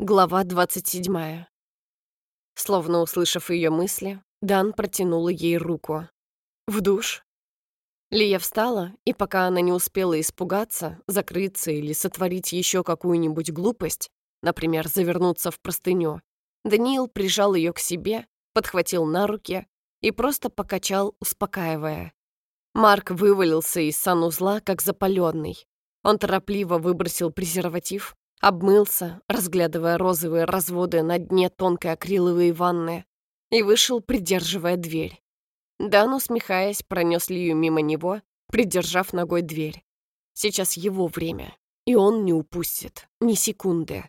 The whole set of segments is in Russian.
Глава 27. Словно услышав ее мысли, Дан протянула ей руку. «В душ?» Лия встала, и пока она не успела испугаться, закрыться или сотворить еще какую-нибудь глупость, например, завернуться в простыню, Даниил прижал ее к себе, подхватил на руки и просто покачал, успокаивая. Марк вывалился из санузла, как запаленный. Он торопливо выбросил презерватив, обмылся, разглядывая розовые разводы на дне тонкой акриловой ванны, и вышел, придерживая дверь. Дан, усмехаясь, пронес Лию мимо него, придержав ногой дверь. Сейчас его время, и он не упустит ни секунды.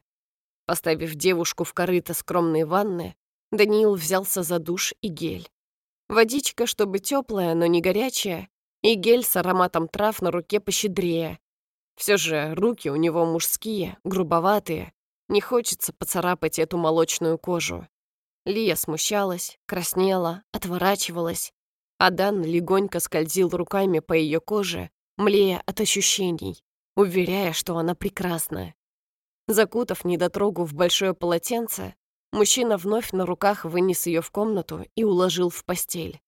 Поставив девушку в корыто скромной ванны, Даниил взялся за душ и гель. Водичка, чтобы теплая, но не горячая, и гель с ароматом трав на руке пощедрее, все же руки у него мужские, грубоватые. Не хочется поцарапать эту молочную кожу. Лия смущалась, краснела, отворачивалась, а Дан легонько скользил руками по ее коже, млея от ощущений, уверяя, что она прекрасна. Закутав недотрогу в большое полотенце, мужчина вновь на руках вынес ее в комнату и уложил в постель.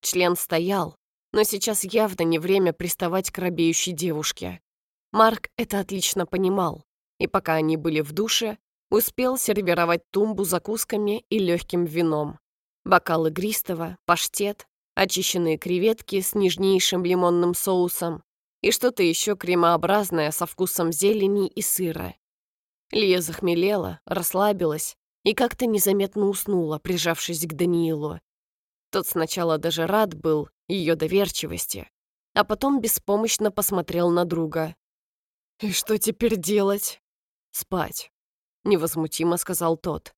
Член стоял, но сейчас явно не время приставать к робеющей девушке. Марк это отлично понимал, и пока они были в душе, успел сервировать тумбу закусками и легким вином. Бокалы игристого, паштет, очищенные креветки с нежнейшим лимонным соусом и что-то еще кремообразное со вкусом зелени и сыра. Лия захмелела, расслабилась и как-то незаметно уснула, прижавшись к Даниилу. Тот сначала даже рад был ее доверчивости, а потом беспомощно посмотрел на друга. «И что теперь делать?» «Спать», — невозмутимо сказал тот.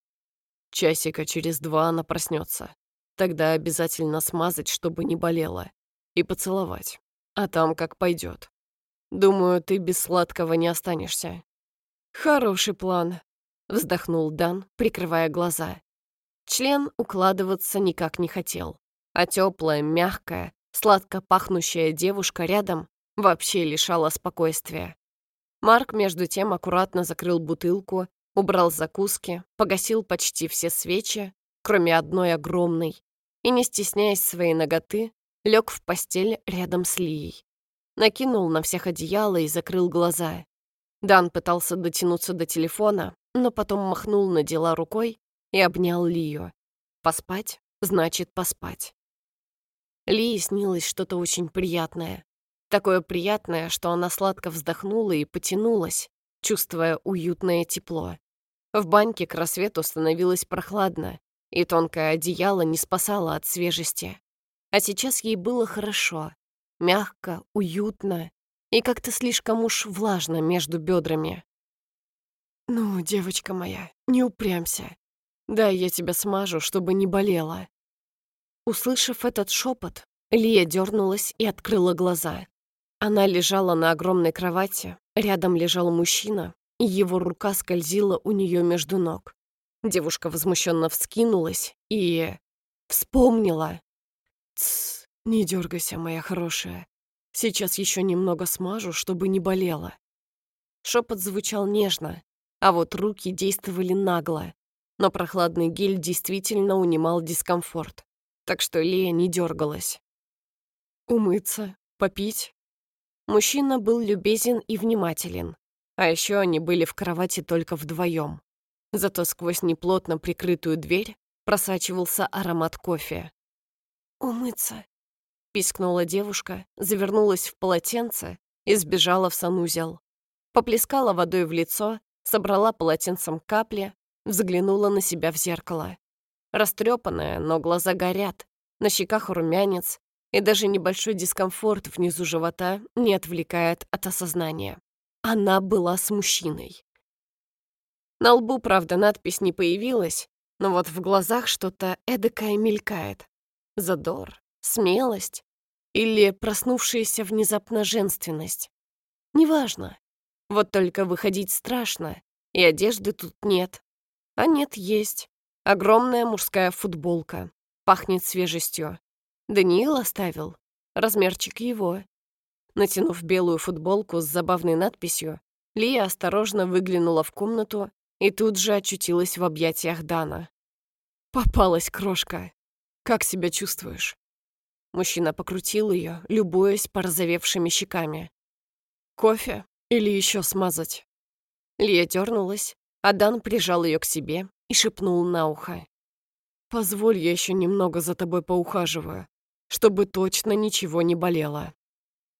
«Часика через два она проснется. Тогда обязательно смазать, чтобы не болело. И поцеловать. А там как пойдет. Думаю, ты без сладкого не останешься». «Хороший план», — вздохнул Дан, прикрывая глаза. Член укладываться никак не хотел, а теплая, мягкая, сладко пахнущая девушка рядом вообще лишала спокойствия. Марк, между тем, аккуратно закрыл бутылку, убрал закуски, погасил почти все свечи, кроме одной огромной, и, не стесняясь своей ноготы, лег в постель рядом с Лией. Накинул на всех одеяло и закрыл глаза. Дан пытался дотянуться до телефона, но потом махнул на дела рукой и обнял Лию. Поспать значит поспать. Лии снилось что-то очень приятное. Такое приятное, что она сладко вздохнула и потянулась, чувствуя уютное тепло. В баньке к рассвету становилось прохладно, и тонкое одеяло не спасало от свежести. А сейчас ей было хорошо, мягко, уютно и как-то слишком уж влажно между бедрами. «Ну, девочка моя, не упрямься. Дай я тебя смажу, чтобы не болело». Услышав этот шепот, Лия дернулась и открыла глаза. Она лежала на огромной кровати, рядом лежал мужчина, и его рука скользила у нее между ног. Девушка возмущенно вскинулась и... вспомнила. «Тсс, не дергайся, моя хорошая. Сейчас еще немного смажу, чтобы не болело». Шепот звучал нежно, а вот руки действовали нагло. Но прохладный гель действительно унимал дискомфорт, так что Лея не дергалась. «Умыться? Попить?» Мужчина был любезен и внимателен. А еще они были в кровати только вдвоем. Зато сквозь неплотно прикрытую дверь просачивался аромат кофе. «Умыться», — пискнула девушка, завернулась в полотенце и сбежала в санузел. Поплескала водой в лицо, собрала полотенцем капли, взглянула на себя в зеркало. Растрепанная, но глаза горят, на щеках румянец, и даже небольшой дискомфорт внизу живота не отвлекает от осознания. Она была с мужчиной. На лбу, правда, надпись не появилась, но вот в глазах что-то эдакое мелькает. Задор, смелость или проснувшаяся внезапно женственность. Неважно. Вот только выходить страшно, и одежды тут нет. А нет, есть. Огромная мужская футболка. Пахнет свежестью. Даниил оставил. Размерчик его. Натянув белую футболку с забавной надписью, Лия осторожно выглянула в комнату и тут же очутилась в объятиях Дана. «Попалась крошка. Как себя чувствуешь?» Мужчина покрутил ее, любуясь порозовевшими щеками. «Кофе или еще смазать?» Лия дернулась, а Дан прижал ее к себе и шепнул на ухо. «Позволь, я еще немного за тобой поухаживаю, чтобы точно ничего не болело».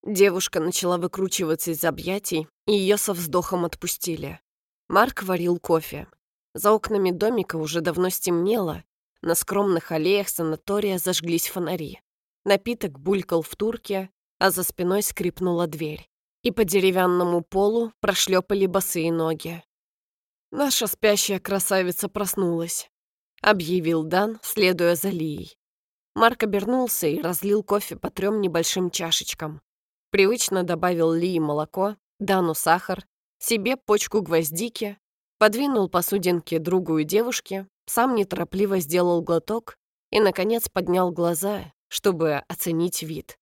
Девушка начала выкручиваться из объятий, и ее со вздохом отпустили. Марк варил кофе. За окнами домика уже давно стемнело, на скромных аллеях санатория зажглись фонари. Напиток булькал в турке, а за спиной скрипнула дверь. И по деревянному полу прошлепали босые ноги. «Наша спящая красавица проснулась», — объявил Дан, следуя за Лией. Марк обернулся и разлил кофе по трем небольшим чашечкам. Привычно добавил Лии молоко, Дану сахар, себе почку гвоздики, подвинул посудинки другу и девушке, сам неторопливо сделал глоток и, наконец, поднял глаза, чтобы оценить вид.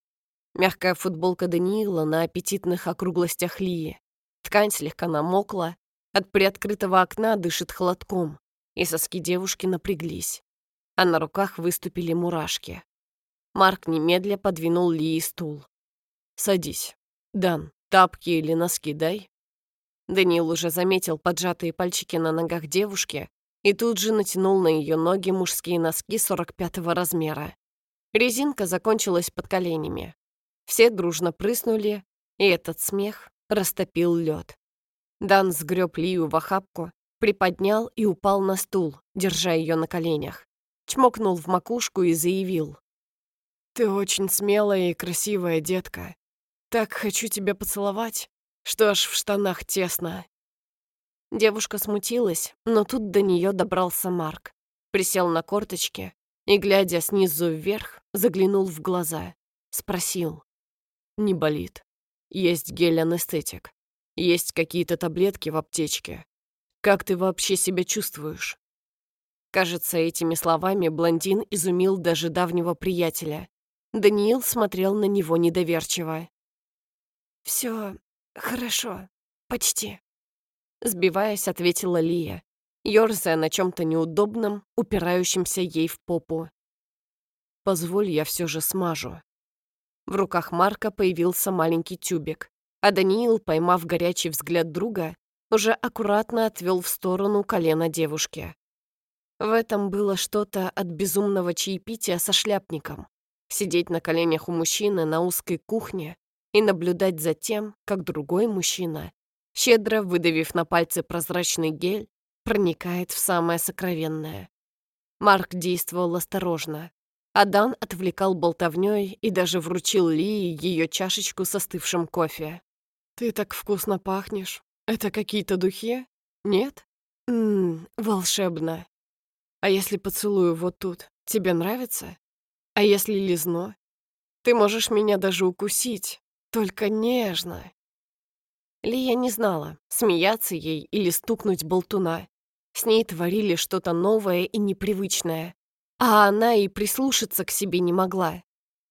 Мягкая футболка Даниила на аппетитных округлостях Лии. Ткань слегка намокла, от приоткрытого окна дышит холодком, и соски девушки напряглись, а на руках выступили мурашки. Марк немедля подвинул Лии стул. «Садись. Дан, тапки или носки дай». Даниил уже заметил поджатые пальчики на ногах девушки и тут же натянул на ее ноги мужские носки 45-го размера. Резинка закончилась под коленями. Все дружно прыснули, и этот смех растопил лед. Дан сгреб Лию в охапку, приподнял и упал на стул, держа ее на коленях. Чмокнул в макушку и заявил. «Ты очень смелая и красивая, детка. Так хочу тебя поцеловать, что аж в штанах тесно». Девушка смутилась, но тут до нее добрался Марк. Присел на корточки и, глядя снизу вверх, заглянул в глаза. Спросил. «Не болит. Есть гель-анестетик. Есть какие-то таблетки в аптечке. Как ты вообще себя чувствуешь?» Кажется, этими словами блондин изумил даже давнего приятеля. Даниил смотрел на него недоверчиво. Все хорошо, почти. Сбиваясь, ответила Лия, ерзая на чем-то неудобном, упирающемся ей в попу. Позволь, я все же смажу. В руках Марка появился маленький тюбик, а Даниил, поймав горячий взгляд друга, уже аккуратно отвел в сторону колена девушки. В этом было что-то от безумного чаепития со шляпником. Сидеть на коленях у мужчины на узкой кухне и наблюдать за тем, как другой мужчина, щедро выдавив на пальцы прозрачный гель, проникает в самое сокровенное. Марк действовал осторожно. Адан отвлекал болтовнёй и даже вручил Лии ее чашечку со остывшим кофе. «Ты так вкусно пахнешь. Это какие-то духи? Нет? Ммм, волшебно. А если поцелую вот тут, тебе нравится? А если лизну? Ты можешь меня даже укусить. Только нежно. Лия не знала, смеяться ей или стукнуть болтуна. С ней творили что-то новое и непривычное. А она и прислушаться к себе не могла.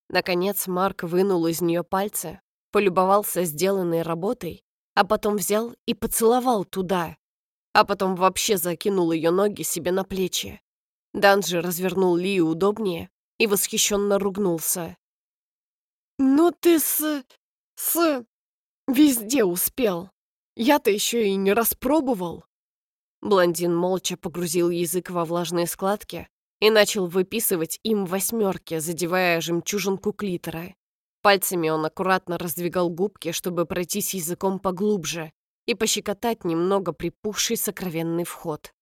Наконец Марк вынул из нее пальцы, полюбовался сделанной работой, а потом взял и поцеловал туда, а потом вообще закинул ее ноги себе на плечи. Данжи развернул Лию удобнее и восхищенно ругнулся. «Ну ты с... С... Везде успел. Я-то еще и не распробовал. Блондин молча погрузил язык во влажные складки и начал выписывать им восьмерки, задевая жемчужинку клитора. Пальцами он аккуратно раздвигал губки, чтобы пройтись языком поглубже и пощекотать немного припухший сокровенный вход.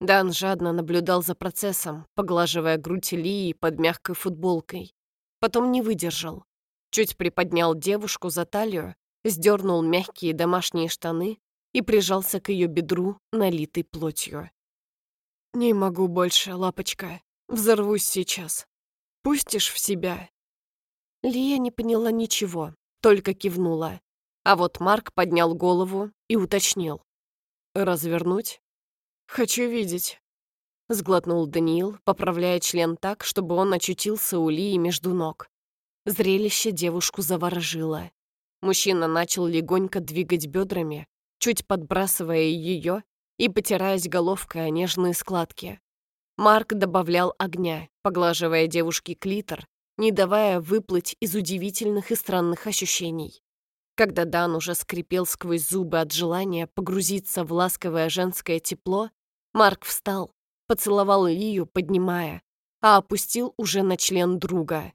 Дан жадно наблюдал за процессом, поглаживая грудь Лии под мягкой футболкой. Потом не выдержал чуть приподнял девушку за талию, сдернул мягкие домашние штаны и прижался к ее бедру, налитой плотью. «Не могу больше, лапочка. Взорвусь сейчас. Пустишь в себя?» Лия не поняла ничего, только кивнула. А вот Марк поднял голову и уточнил. «Развернуть?» «Хочу видеть», — сглотнул Даниил, поправляя член так, чтобы он очутился у Лии между ног. Зрелище девушку заворожило. Мужчина начал легонько двигать бедрами, чуть подбрасывая ее и потираясь головкой о нежные складки. Марк добавлял огня, поглаживая девушке клитор, не давая выплыть из удивительных и странных ощущений. Когда Дан уже скрипел сквозь зубы от желания погрузиться в ласковое женское тепло, Марк встал, поцеловал Лию, поднимая, а опустил уже на член друга.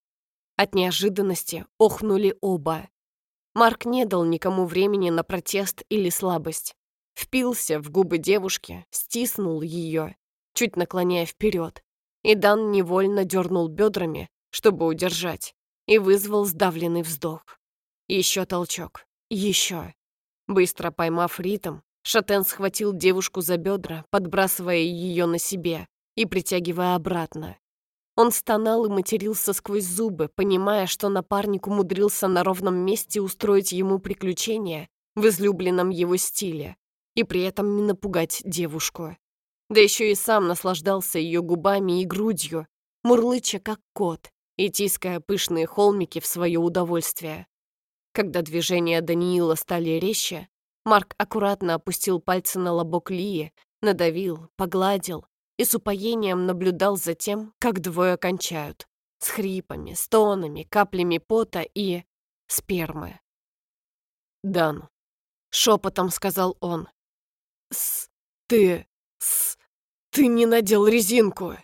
От неожиданности охнули оба. Марк не дал никому времени на протест или слабость. Впился в губы девушки, стиснул ее, чуть наклоняя вперед, и Дан невольно дернул бедрами, чтобы удержать, и вызвал сдавленный вздох. Еще толчок. Еще. Быстро поймав ритм, Шатен схватил девушку за бедра, подбрасывая ее на себе и притягивая обратно. Он стонал и матерился сквозь зубы, понимая, что напарник умудрился на ровном месте устроить ему приключения в излюбленном его стиле и при этом не напугать девушку. Да еще и сам наслаждался ее губами и грудью, мурлыча как кот и тиская пышные холмики в свое удовольствие. Когда движения Даниила стали резче, Марк аккуратно опустил пальцы на лобок Лии, надавил, погладил и с упоением наблюдал за тем, как двое кончают. С хрипами, стонами, каплями пота и... спермы. «Дан», — шепотом сказал он. «С... ты... с... ты не надел резинку!»